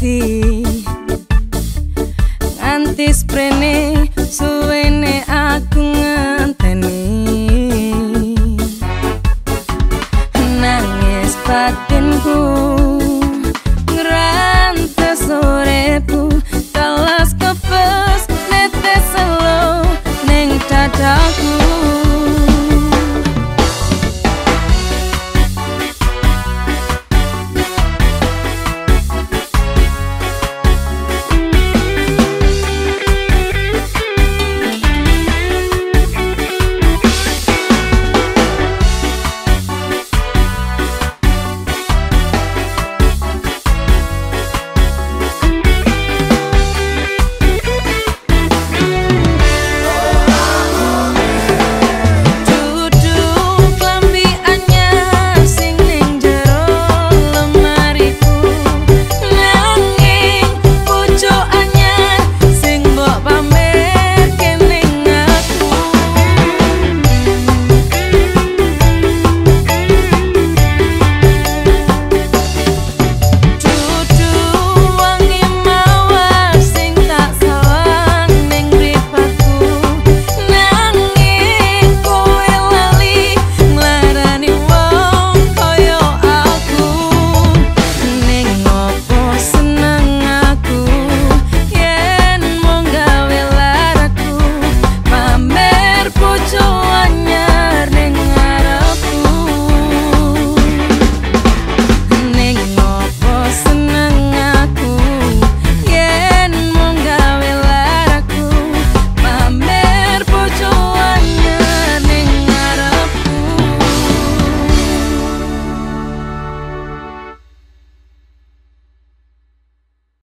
see.